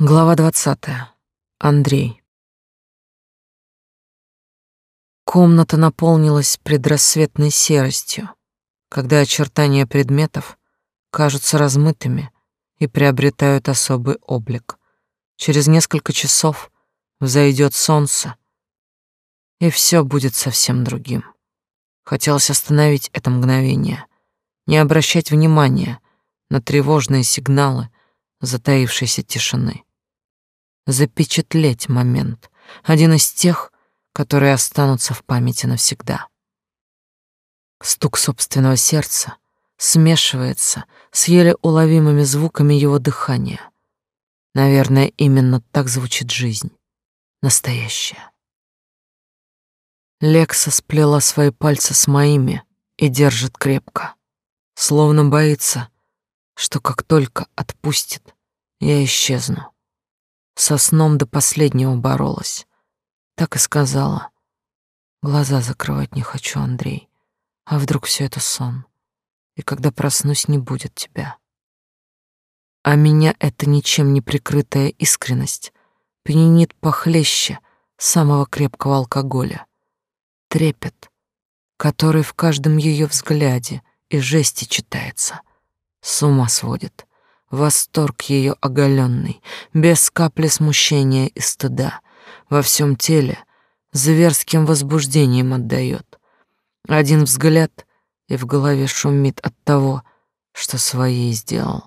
Глава двадцатая. Андрей. Комната наполнилась предрассветной серостью, когда очертания предметов кажутся размытыми и приобретают особый облик. Через несколько часов взойдет солнце, и все будет совсем другим. Хотелось остановить это мгновение, не обращать внимания на тревожные сигналы затаившейся тишины запечатлеть момент, один из тех, которые останутся в памяти навсегда. Стук собственного сердца смешивается с еле уловимыми звуками его дыхания. Наверное, именно так звучит жизнь, настоящая. Лекса сплела свои пальцы с моими и держит крепко, словно боится, что как только отпустит, я исчезну. Со сном до последнего боролась. Так и сказала. Глаза закрывать не хочу, Андрей. А вдруг все это сон? И когда проснусь, не будет тебя. А меня эта ничем не прикрытая искренность пьянит похлеще самого крепкого алкоголя. Трепет, который в каждом ее взгляде и жесте читается, с ума сводит восторг ее оголенный, без капли смущения и стыда, во всем теле зверским возбуждением отдает. Один взгляд, и в голове шумит от того, что своей сделал.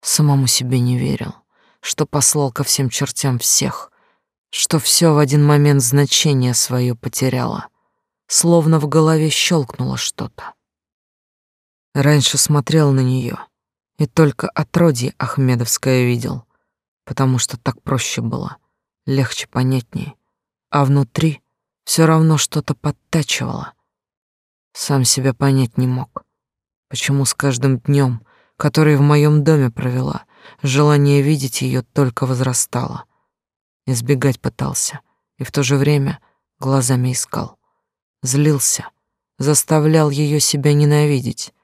Самому себе не верил, что послал ко всем чертям всех, что все в один момент значение свое потеряло, словно в голове щелкнуло что-то. Раньше смотрел на нее, и только отродье Ахмедовское видел, потому что так проще было, легче, понятнее, а внутри все равно что-то подтачивало. Сам себя понять не мог, почему с каждым днем, который в моем доме провела, желание видеть ее только возрастало. Избегать пытался и в то же время глазами искал. Злился, заставлял ее себя ненавидеть,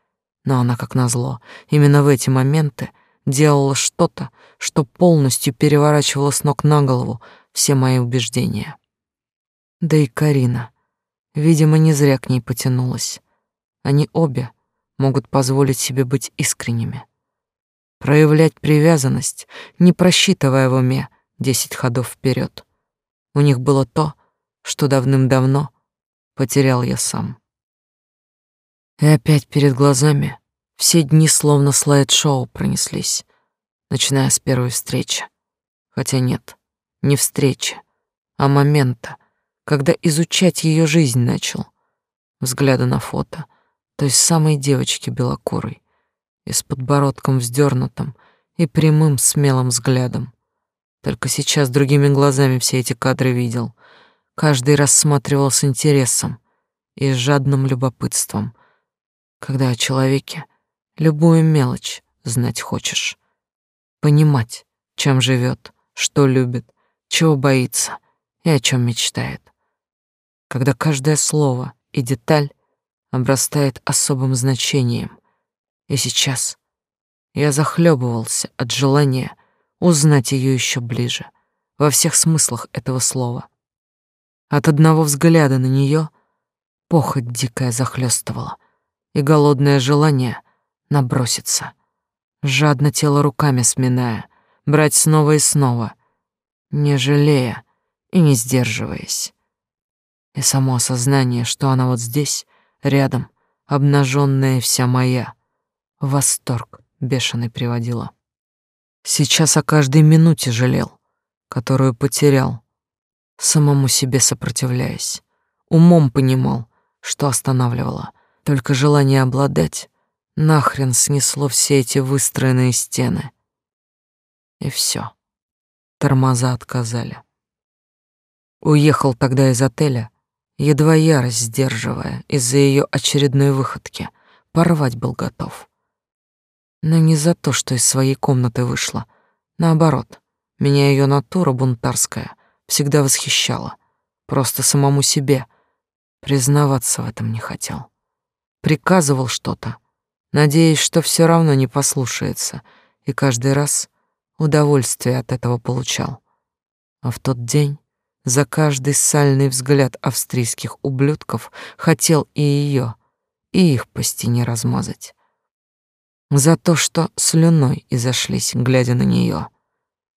но она, как назло, именно в эти моменты делала что-то, что полностью переворачивало с ног на голову все мои убеждения. Да и Карина, видимо, не зря к ней потянулась. Они обе могут позволить себе быть искренними. Проявлять привязанность, не просчитывая в уме десять ходов вперед. У них было то, что давным-давно потерял я сам. И опять перед глазами все дни словно слайд-шоу пронеслись, начиная с первой встречи. Хотя нет, не встречи, а момента, когда изучать ее жизнь начал. Взгляда на фото той самой девочки белокурой и с подбородком вздернутым и прямым смелым взглядом. Только сейчас другими глазами все эти кадры видел. Каждый рассматривал с интересом и жадным любопытством — когда о человеке любую мелочь знать хочешь, понимать, чем живет, что любит, чего боится и о чем мечтает. Когда каждое слово и деталь обрастает особым значением. И сейчас я захлебывался от желания узнать ее еще ближе, во всех смыслах этого слова. От одного взгляда на нее похоть дикая захлестывала, и голодное желание наброситься, жадно тело руками сминая, брать снова и снова, не жалея и не сдерживаясь. И само осознание, что она вот здесь, рядом, обнаженная вся моя, восторг бешеный приводила. Сейчас о каждой минуте жалел, которую потерял, самому себе сопротивляясь. Умом понимал, что останавливало — только желание обладать нахрен снесло все эти выстроенные стены. И все. Тормоза отказали. Уехал тогда из отеля, едва ярость сдерживая из-за ее очередной выходки. Порвать был готов. Но не за то, что из своей комнаты вышла. Наоборот, меня ее натура бунтарская всегда восхищала. Просто самому себе признаваться в этом не хотел приказывал что-то, надеясь, что все равно не послушается, и каждый раз удовольствие от этого получал. А в тот день за каждый сальный взгляд австрийских ублюдков хотел и ее, и их по стене размазать. За то, что слюной изошлись, глядя на нее,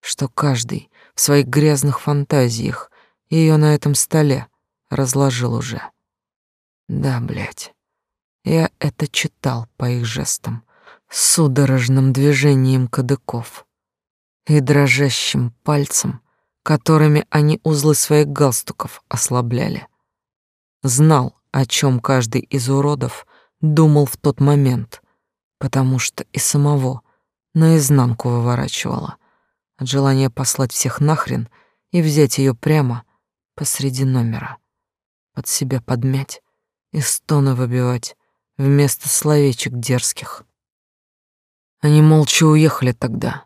что каждый в своих грязных фантазиях ее на этом столе разложил уже. Да, блядь, я это читал по их жестам, судорожным движением кадыков и дрожащим пальцем, которыми они узлы своих галстуков ослабляли. Знал, о чем каждый из уродов думал в тот момент, потому что и самого наизнанку выворачивало от желания послать всех нахрен и взять ее прямо посреди номера, под себя подмять и стоны выбивать вместо словечек дерзких. Они молча уехали тогда.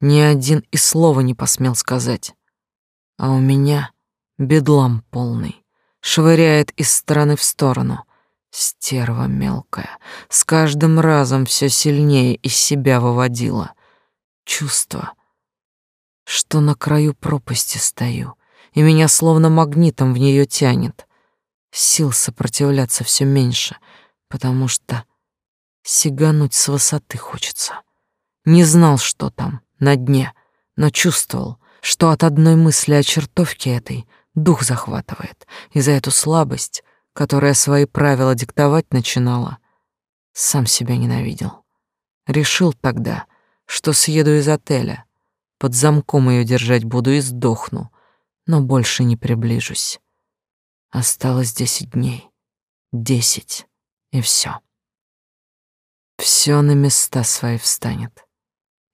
Ни один и слова не посмел сказать. А у меня бедлам полный, швыряет из стороны в сторону. Стерва мелкая, с каждым разом все сильнее из себя выводила. Чувство, что на краю пропасти стою, и меня словно магнитом в нее тянет. Сил сопротивляться все меньше, потому что сигануть с высоты хочется. Не знал, что там, на дне, но чувствовал, что от одной мысли о чертовке этой дух захватывает, и за эту слабость, которая свои правила диктовать начинала, сам себя ненавидел. Решил тогда, что съеду из отеля, под замком ее держать буду и сдохну, но больше не приближусь. Осталось десять дней. Десять. И все. Все на места свои встанет.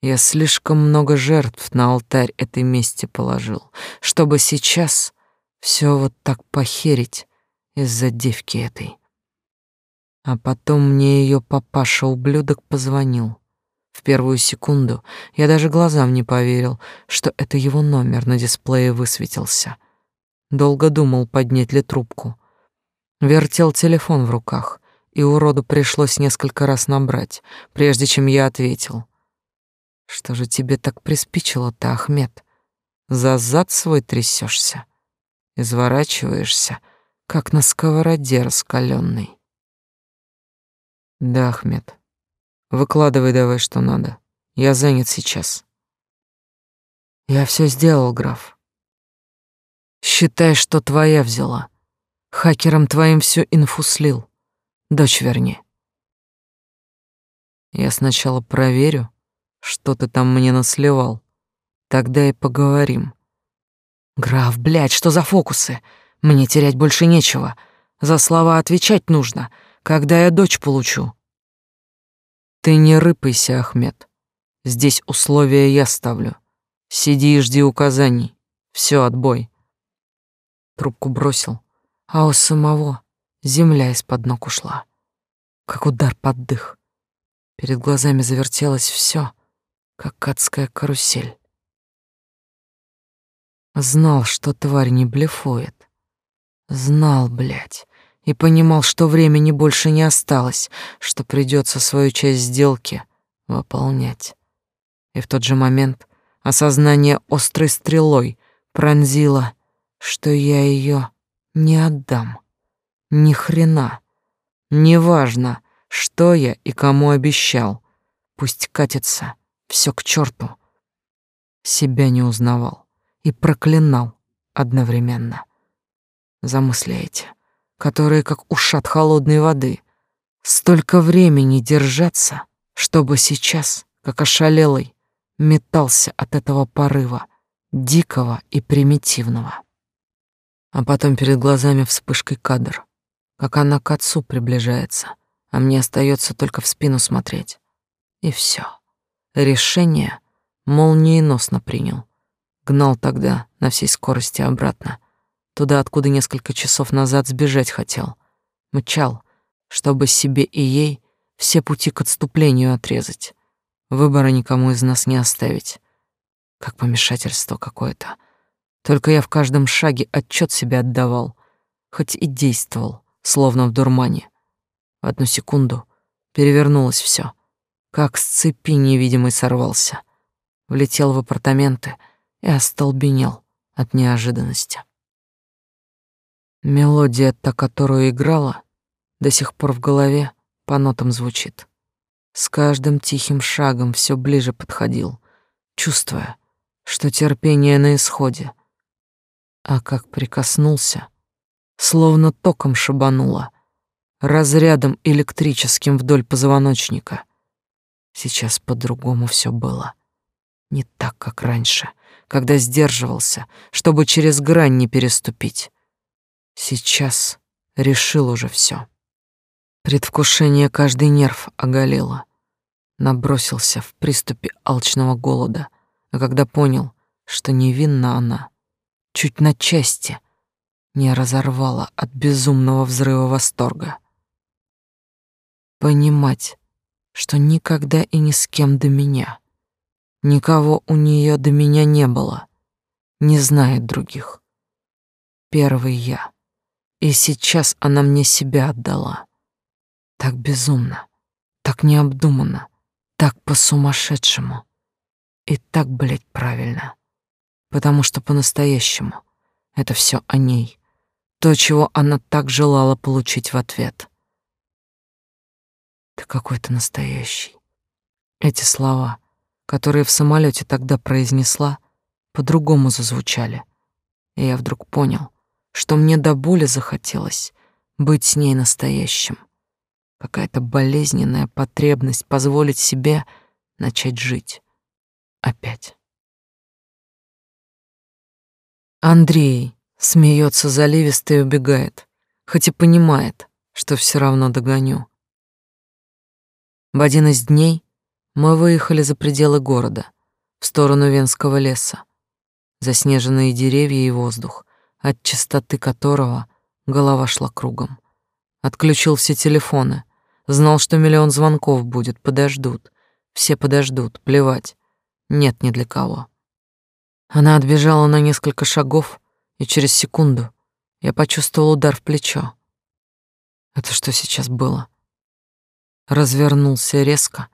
Я слишком много жертв на алтарь этой мести положил, чтобы сейчас все вот так похерить из-за девки этой. А потом мне ее папаша-ублюдок позвонил. В первую секунду я даже глазам не поверил, что это его номер на дисплее высветился. Долго думал, поднять ли трубку. Вертел телефон в руках, и уроду пришлось несколько раз набрать, прежде чем я ответил. «Что же тебе так приспичило-то, Ахмед? За зад свой трясешься, изворачиваешься, как на сковороде раскаленной. «Да, Ахмед, Выкладывай давай, что надо. Я занят сейчас. Я все сделал, граф. Считай, что твоя взяла. Хакерам твоим всю инфу слил. Дочь верни. Я сначала проверю, что ты там мне насливал. Тогда и поговорим. Граф, блядь, что за фокусы? Мне терять больше нечего. За слова отвечать нужно, когда я дочь получу. Ты не рыпайся, Ахмед. Здесь условия я ставлю. Сиди и жди указаний. Все, отбой. Трубку бросил, а у самого земля из-под ног ушла. Как удар под дых. Перед глазами завертелось все, как адская карусель. Знал, что тварь не блефует. Знал, блядь и понимал, что времени больше не осталось, что придется свою часть сделки выполнять. И в тот же момент осознание острой стрелой пронзило, что я ее не отдам. Ни хрена. Неважно, что я и кому обещал. Пусть катится все к черту. Себя не узнавал и проклинал одновременно. Замысляете которые как ушат холодной воды. Столько времени держаться, чтобы сейчас, как ошалелый, метался от этого порыва, дикого и примитивного. А потом перед глазами вспышкой кадр, как она к отцу приближается, а мне остается только в спину смотреть. И все. Решение молниеносно принял. Гнал тогда на всей скорости обратно, Туда, откуда несколько часов назад сбежать хотел. Мчал, чтобы себе и ей все пути к отступлению отрезать. Выбора никому из нас не оставить. Как помешательство какое-то. Только я в каждом шаге отчет себе отдавал, хоть и действовал, словно в дурмане. В одну секунду перевернулось все, как с цепи невидимой сорвался. влетел в апартаменты и остолбенел от неожиданности. Мелодия, та, которую играла, до сих пор в голове по нотам звучит. С каждым тихим шагом все ближе подходил, чувствуя, что терпение на исходе. А как прикоснулся, словно током шибануло, разрядом электрическим вдоль позвоночника. Сейчас по-другому все было. Не так, как раньше, когда сдерживался, чтобы через грань не переступить. Сейчас решил уже все. Предвкушение каждый нерв оголило. Набросился в приступе алчного голода, а когда понял, что невинна она, чуть на части не разорвала от безумного взрыва восторга. Понимать, что никогда и ни с кем до меня, никого у нее до меня не было, не знает других. Первый я, и сейчас она мне себя отдала. Так безумно, так необдуманно, так по-сумасшедшему. И так, блядь, правильно. Потому что по-настоящему это все о ней. То, чего она так желала получить в ответ. Ты какой-то настоящий. Эти слова, которые в самолете тогда произнесла, по-другому зазвучали. И я вдруг понял, что мне до боли захотелось быть с ней настоящим какая-то болезненная потребность позволить себе начать жить. Опять. Андрей смеется заливисто и убегает, хоть и понимает, что все равно догоню. В один из дней мы выехали за пределы города, в сторону Венского леса. Заснеженные деревья и воздух, от чистоты которого голова шла кругом. Отключил все телефоны, Знал, что миллион звонков будет, подождут. Все подождут, плевать. Нет ни для кого. Она отбежала на несколько шагов, и через секунду я почувствовал удар в плечо. Это что сейчас было? Развернулся резко,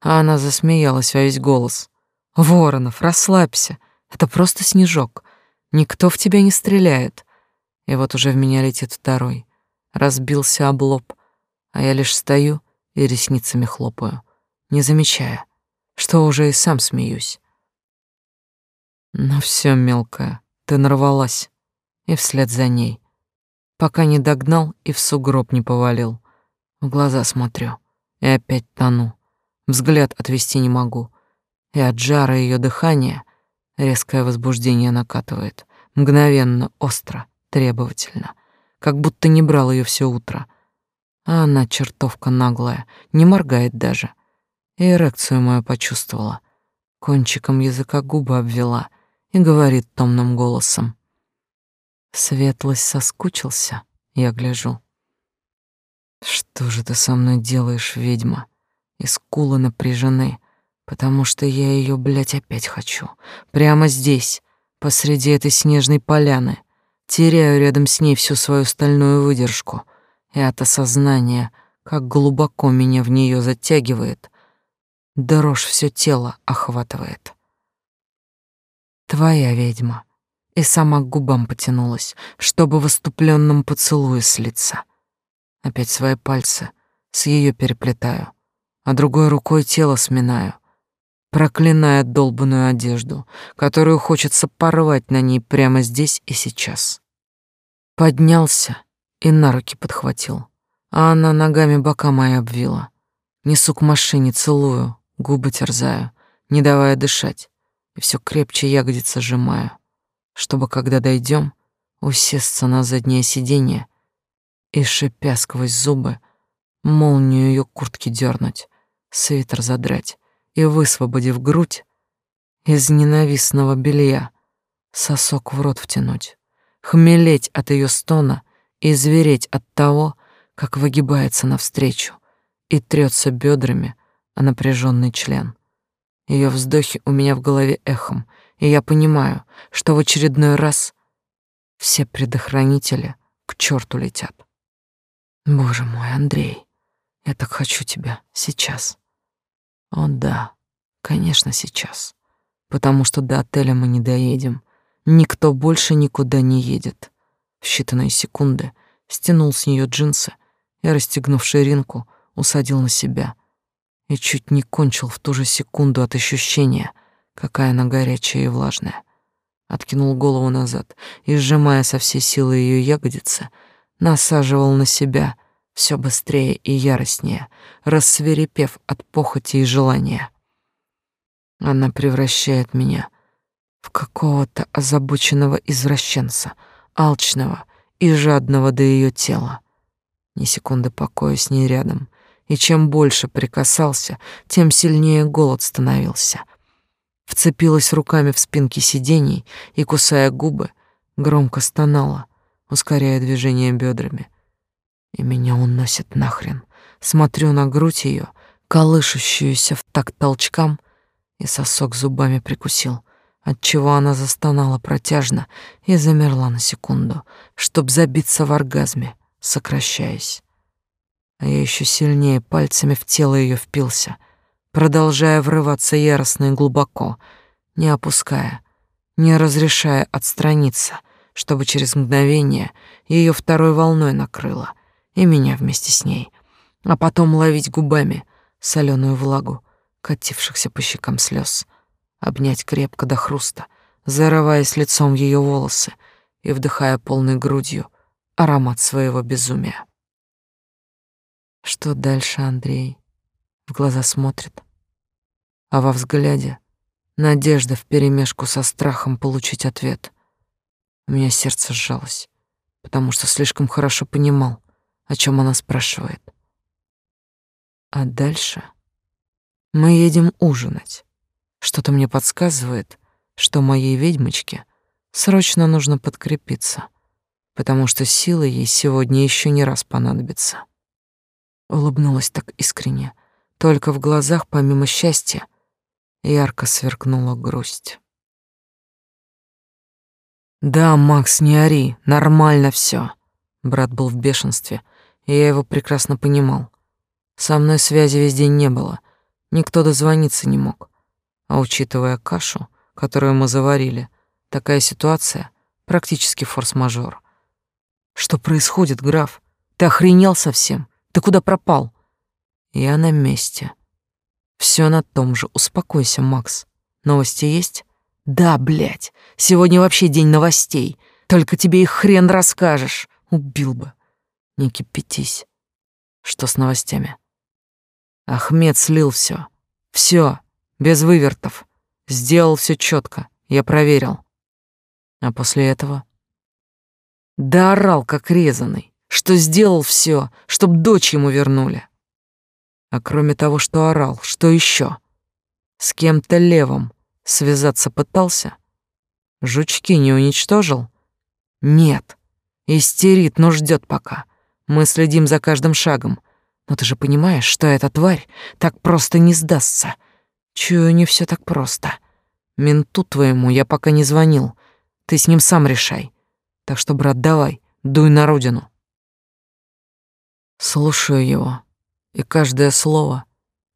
а она засмеялась во весь голос. «Воронов, расслабься, это просто снежок. Никто в тебя не стреляет». И вот уже в меня летит второй. Разбился об лоб, а я лишь стою и ресницами хлопаю, не замечая, что уже и сам смеюсь. Ну все, мелкая, ты нарвалась, и вслед за ней, пока не догнал и в сугроб не повалил. В глаза смотрю и опять тону, взгляд отвести не могу, и от жара ее дыхания резкое возбуждение накатывает, мгновенно, остро, требовательно, как будто не брал ее все утро — а она чертовка наглая, не моргает даже. И эрекцию мою почувствовала. Кончиком языка губы обвела и говорит томным голосом. Светлость соскучился, я гляжу. Что же ты со мной делаешь, ведьма? И скулы напряжены, потому что я ее, блядь, опять хочу. Прямо здесь, посреди этой снежной поляны. Теряю рядом с ней всю свою стальную выдержку — и от осознания, как глубоко меня в нее затягивает, дрожь все тело охватывает. Твоя ведьма. И сама к губам потянулась, чтобы в оступленном поцелуе слиться. Опять свои пальцы с ее переплетаю, а другой рукой тело сминаю, проклиная долбанную одежду, которую хочется порвать на ней прямо здесь и сейчас. Поднялся и на руки подхватил, а она ногами бока мои обвила. Несу к машине, целую, губы терзаю, не давая дышать, и все крепче ягодицы сжимаю, чтобы, когда дойдем, усесться на заднее сиденье и, шипя сквозь зубы, молнию ее куртки дернуть, свитер задрать и, высвободив грудь, из ненавистного белья сосок в рот втянуть, хмелеть от ее стона — и звереть от того, как выгибается навстречу и трется бедрами о напряженный член. Ее вздохи у меня в голове эхом, и я понимаю, что в очередной раз все предохранители к черту летят. Боже мой, Андрей, я так хочу тебя сейчас. О да, конечно, сейчас. потому что до отеля мы не доедем. Никто больше никуда не едет. В считанные секунды стянул с нее джинсы и, расстегнув ширинку, усадил на себя и чуть не кончил в ту же секунду от ощущения, какая она горячая и влажная. Откинул голову назад и, сжимая со всей силы ее ягодицы, насаживал на себя все быстрее и яростнее, рассверепев от похоти и желания. Она превращает меня в какого-то озабоченного извращенца, алчного и жадного до ее тела. Ни секунды покоя с ней рядом, и чем больше прикасался, тем сильнее голод становился. Вцепилась руками в спинки сидений и, кусая губы, громко стонала, ускоряя движение бедрами. И меня уносит нахрен. Смотрю на грудь ее, колышущуюся в такт толчкам, и сосок зубами прикусил, отчего она застонала протяжно и замерла на секунду, чтоб забиться в оргазме, сокращаясь. А я еще сильнее пальцами в тело ее впился, продолжая врываться яростно и глубоко, не опуская, не разрешая отстраниться, чтобы через мгновение ее второй волной накрыло, и меня вместе с ней, а потом ловить губами соленую влагу, катившихся по щекам слез, обнять крепко до хруста, зарываясь лицом в ее волосы и вдыхая полной грудью аромат своего безумия. Что дальше, Андрей? В глаза смотрит, а во взгляде надежда вперемешку со страхом получить ответ. У меня сердце сжалось, потому что слишком хорошо понимал, о чем она спрашивает. А дальше мы едем ужинать. Что-то мне подсказывает, что моей ведьмочке срочно нужно подкрепиться, потому что силы ей сегодня еще не раз понадобится. Улыбнулась так искренне, только в глазах помимо счастья ярко сверкнула грусть. Да, Макс, не ори, нормально все. Брат был в бешенстве, и я его прекрасно понимал. Со мной связи весь день не было, никто дозвониться не мог. А учитывая кашу, которую мы заварили, такая ситуация практически форс-мажор. Что происходит, граф? Ты охренел совсем? Ты куда пропал? Я на месте. Все на том же. Успокойся, Макс. Новости есть? Да, блядь. Сегодня вообще день новостей. Только тебе их хрен расскажешь. Убил бы. Не кипятись. Что с новостями? Ахмед слил все. Все, без вывертов. Сделал все четко. Я проверил. А после этого? Да орал, как резаный что сделал все, чтоб дочь ему вернули. А кроме того, что орал, что еще? С кем-то левым связаться пытался? Жучки не уничтожил? Нет. Истерит, но ждет пока. Мы следим за каждым шагом. Но ты же понимаешь, что эта тварь так просто не сдастся. Чую, не все так просто. Менту твоему я пока не звонил. Ты с ним сам решай. Так что, брат, давай, дуй на родину. Слушаю его, и каждое слово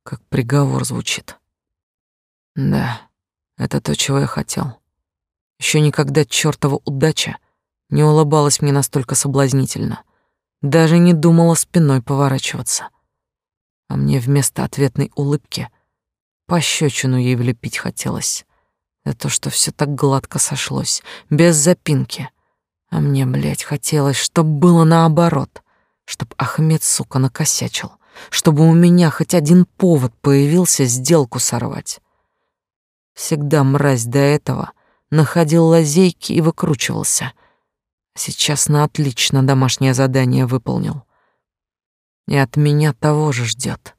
как приговор звучит. Да, это то, чего я хотел. Еще никогда чертова удача не улыбалась мне настолько соблазнительно. Даже не думала спиной поворачиваться. А мне вместо ответной улыбки пощечину ей влепить хотелось. За то, что все так гладко сошлось, без запинки. А мне, блядь, хотелось, чтоб было наоборот чтоб Ахмед, сука, накосячил, чтобы у меня хоть один повод появился сделку сорвать. Всегда мразь до этого находил лазейки и выкручивался. Сейчас на отлично домашнее задание выполнил. И от меня того же ждет.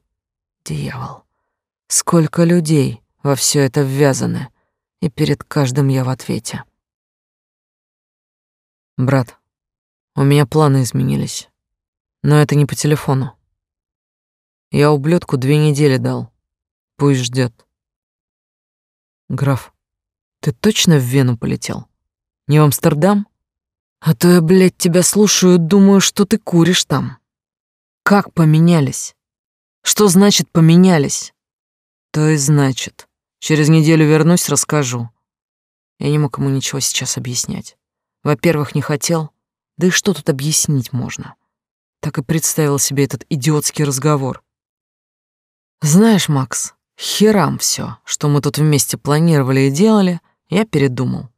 Дьявол. Сколько людей во все это ввязаны, и перед каждым я в ответе. Брат, у меня планы изменились. Но это не по телефону. Я ублюдку две недели дал. Пусть ждет. Граф, ты точно в Вену полетел? Не в Амстердам? А то я, блядь, тебя слушаю думаю, что ты куришь там. Как поменялись? Что значит поменялись? То и значит, Через неделю вернусь, расскажу. Я не мог ему ничего сейчас объяснять. Во-первых, не хотел, да и что тут объяснить можно? Так и представил себе этот идиотский разговор. Знаешь, Макс, херам все, что мы тут вместе планировали и делали, я передумал.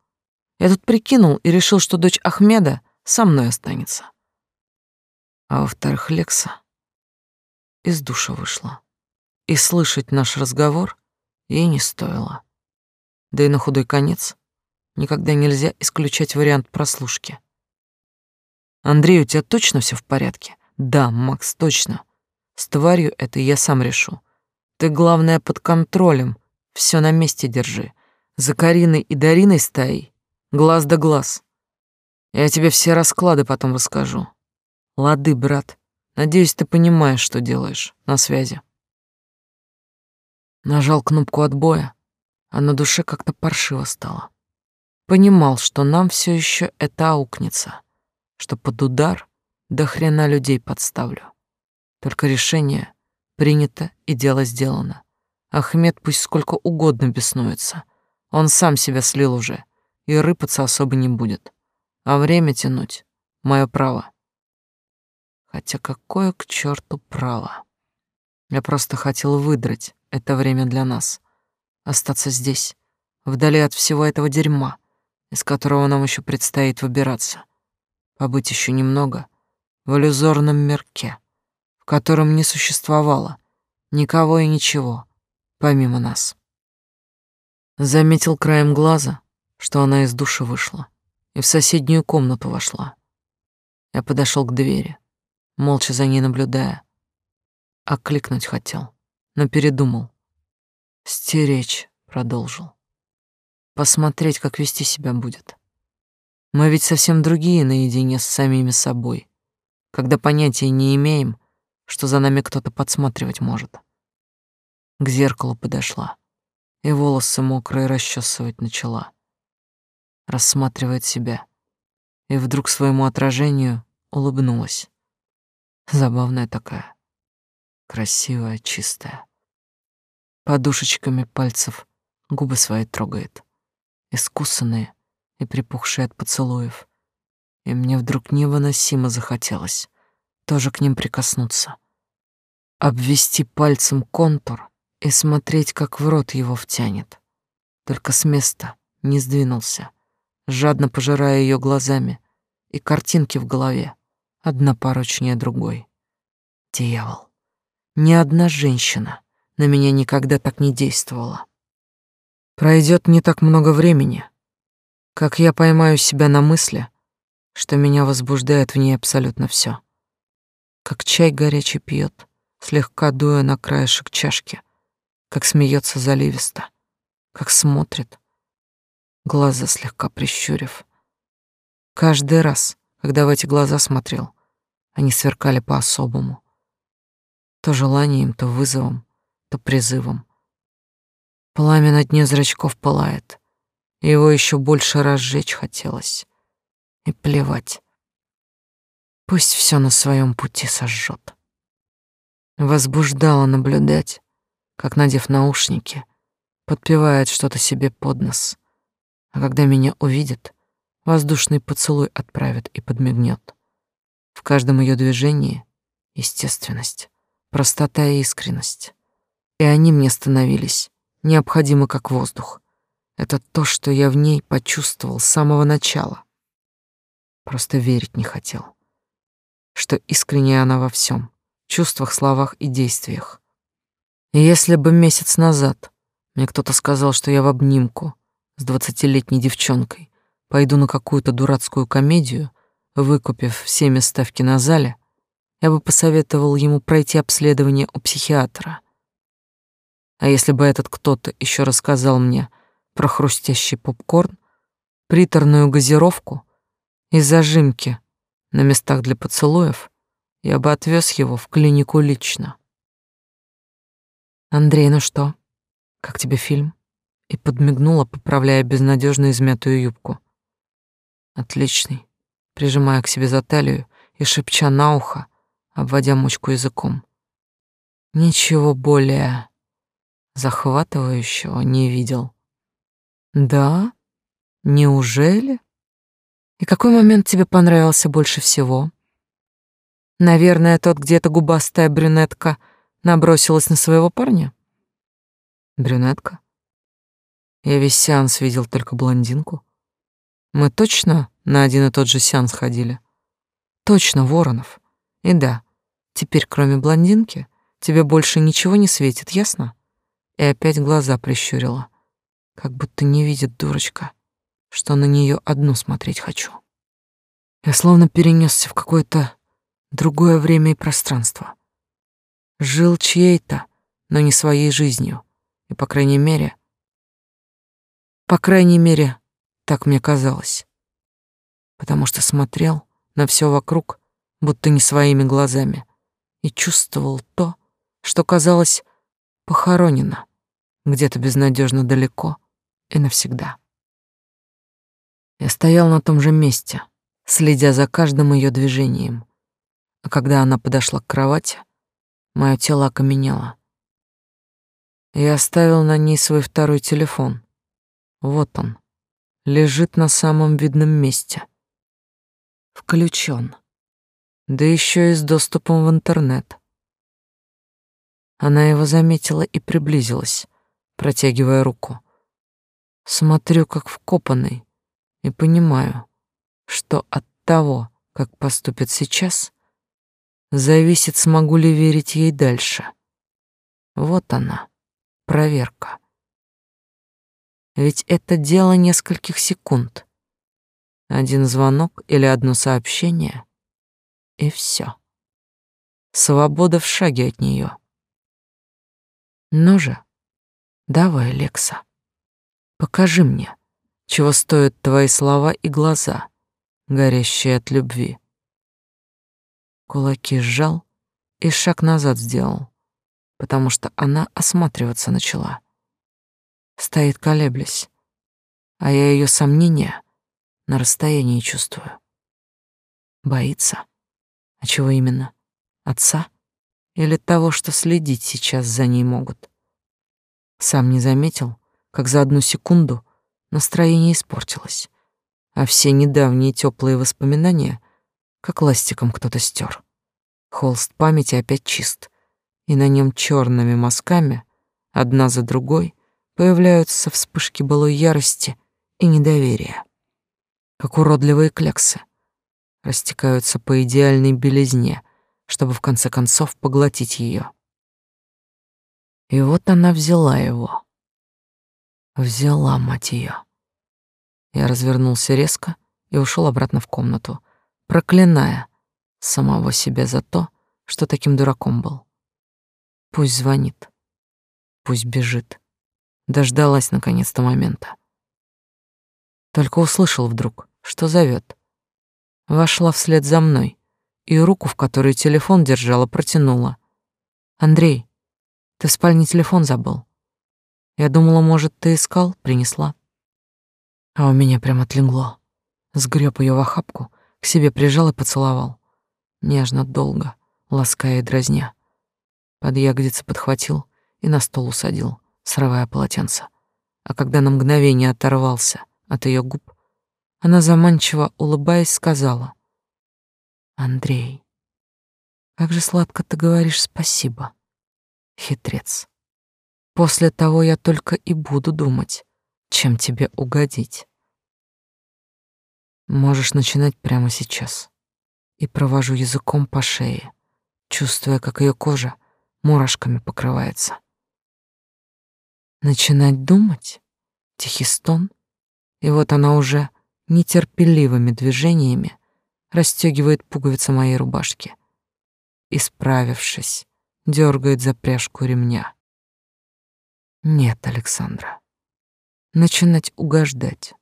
Я тут прикинул и решил, что дочь Ахмеда со мной останется. А во-вторых, Лекса из душа вышла. И слышать наш разговор ей не стоило. Да и на худой конец никогда нельзя исключать вариант прослушки. Андрей, у тебя точно все в порядке? Да, Макс, точно. С тварью это я сам решу. Ты, главное, под контролем. Все на месте держи. За Кариной и Дариной стаей. Глаз да глаз. Я тебе все расклады потом расскажу. Лады, брат. Надеюсь, ты понимаешь, что делаешь. На связи. Нажал кнопку отбоя, а на душе как-то паршиво стало. Понимал, что нам все еще это аукнется что под удар до хрена людей подставлю. Только решение принято и дело сделано. Ахмед пусть сколько угодно беснуется. Он сам себя слил уже и рыпаться особо не будет. А время тянуть — мое право. Хотя какое к черту право? Я просто хотел выдрать это время для нас. Остаться здесь, вдали от всего этого дерьма, из которого нам еще предстоит выбираться побыть еще немного в иллюзорном мирке, в котором не существовало никого и ничего, помимо нас. Заметил краем глаза, что она из души вышла и в соседнюю комнату вошла. Я подошел к двери, молча за ней наблюдая. Окликнуть хотел, но передумал. Стеречь продолжил. Посмотреть, как вести себя будет. Мы ведь совсем другие наедине с самими собой, когда понятия не имеем, что за нами кто-то подсматривать может. К зеркалу подошла и волосы мокрые расчесывать начала. Рассматривает себя и вдруг своему отражению улыбнулась. Забавная такая, красивая, чистая. Подушечками пальцев губы свои трогает, искусанные, и припухшие от поцелуев. И мне вдруг невыносимо захотелось тоже к ним прикоснуться. Обвести пальцем контур и смотреть, как в рот его втянет. Только с места не сдвинулся, жадно пожирая ее глазами, и картинки в голове, одна порочнее другой. Дьявол, ни одна женщина на меня никогда так не действовала. Пройдет не так много времени, как я поймаю себя на мысли, что меня возбуждает в ней абсолютно все. Как чай горячий пьет, слегка дуя на краешек чашки, как смеется заливисто, как смотрит, глаза слегка прищурив. Каждый раз, когда в эти глаза смотрел, они сверкали по-особому. То желанием, то вызовом, то призывом. Пламя на дне зрачков пылает, его еще больше разжечь хотелось. И плевать. Пусть все на своем пути сожжет. Возбуждало наблюдать, как, надев наушники, подпевает что-то себе под нос, а когда меня увидит, воздушный поцелуй отправит и подмигнет. В каждом ее движении естественность, простота и искренность. И они мне становились необходимы как воздух. Это то, что я в ней почувствовал с самого начала. Просто верить не хотел. Что искренняя она во всем, чувствах, словах и действиях. И если бы месяц назад мне кто-то сказал, что я в обнимку с двадцатилетней девчонкой пойду на какую-то дурацкую комедию, выкупив все места в кинозале, я бы посоветовал ему пройти обследование у психиатра. А если бы этот кто-то еще рассказал мне, про хрустящий попкорн, приторную газировку и зажимки на местах для поцелуев, я бы отвез его в клинику лично. «Андрей, ну что, как тебе фильм?» И подмигнула, поправляя безнадежно измятую юбку. «Отличный», прижимая к себе за талию и шепча на ухо, обводя мочку языком. «Ничего более захватывающего не видел. Да? Неужели? И какой момент тебе понравился больше всего? Наверное, тот где-то губастая брюнетка набросилась на своего парня? Брюнетка? Я весь сеанс видел только блондинку. Мы точно на один и тот же сеанс ходили? Точно, Воронов. И да, теперь кроме блондинки тебе больше ничего не светит, ясно? И опять глаза прищурила, как будто не видит дурочка, что на нее одну смотреть хочу. Я словно перенесся в какое-то другое время и пространство. Жил чьей-то, но не своей жизнью. И, по крайней мере, по крайней мере, так мне казалось. Потому что смотрел на все вокруг, будто не своими глазами, и чувствовал то, что казалось похоронено где-то безнадежно далеко и навсегда. Я стоял на том же месте, следя за каждым ее движением, а когда она подошла к кровати, мое тело окаменело. Я оставил на ней свой второй телефон. Вот он, лежит на самом видном месте. Включен. Да еще и с доступом в интернет. Она его заметила и приблизилась, протягивая руку. Смотрю, как вкопанный, и понимаю, что от того, как поступит сейчас, зависит, смогу ли верить ей дальше. Вот она, проверка. Ведь это дело нескольких секунд. Один звонок или одно сообщение, и все. Свобода в шаге от нее. Ну же, давай, Лекса, покажи мне, чего стоят твои слова и глаза, горящие от любви. Кулаки сжал и шаг назад сделал, потому что она осматриваться начала. Стоит колеблясь, а я ее сомнения на расстоянии чувствую. Боится. А чего именно? Отца? Или того, что следить сейчас за ней могут? Сам не заметил, как за одну секунду настроение испортилось, а все недавние теплые воспоминания как ластиком кто-то стер. Холст памяти опять чист, и на нем черными мазками, одна за другой, появляются вспышки былой ярости и недоверия, как уродливые кляксы, растекаются по идеальной белизне, чтобы в конце концов поглотить ее. И вот она взяла его. Взяла, мать ее. Я развернулся резко и ушел обратно в комнату, проклиная самого себя за то, что таким дураком был. Пусть звонит, пусть бежит. Дождалась наконец-то момента. Только услышал вдруг, что зовет. Вошла вслед за мной и руку, в которой телефон держала, протянула. «Андрей, ты в спальне телефон забыл. Я думала, может, ты искал, принесла». А у меня прям отлегло. Сгреб ее в охапку к себе прижал и поцеловал. Нежно, долго, лаская и дразня. Под ягодицы подхватил и на стол усадил, срывая полотенце. А когда на мгновение оторвался от ее губ, она заманчиво, улыбаясь, сказала. «Андрей, как же сладко ты говоришь спасибо, хитрец. После того я только и буду думать, чем тебе угодить». Можешь начинать прямо сейчас. И провожу языком по шее, чувствуя, как ее кожа мурашками покрывается. Начинать думать? Тихий стон. И вот она уже нетерпеливыми движениями расстегивает пуговицы моей рубашки. И, справившись, дергает за пряжку ремня. Нет, Александра. Начинать угождать